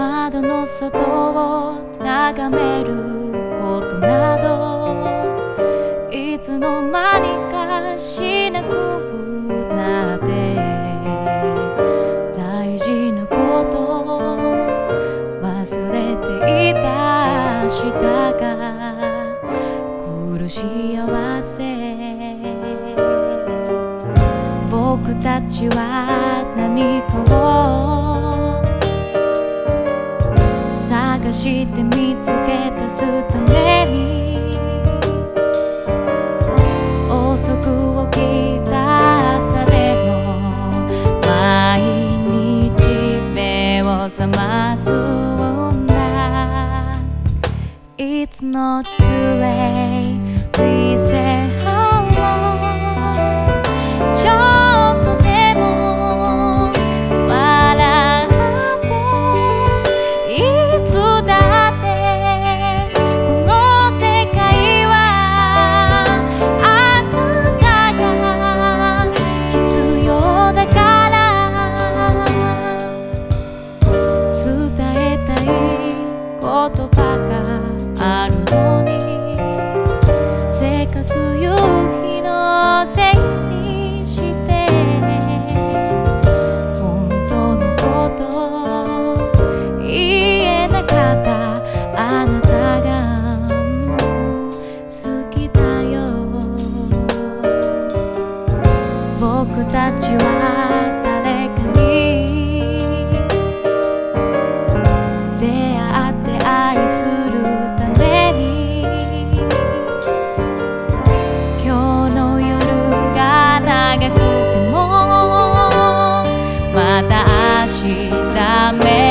窓の外を眺めることなどいつの間にかしなくなって大事なこと忘れていたしたが苦しい合せ僕たちは何かを探して見つけ出すために遅く起きた朝でも毎日目を覚ますんだ It's not too late We say あなたが好きだよ。僕たちは誰かに出会って愛するために今日の夜が長くてもまた明日目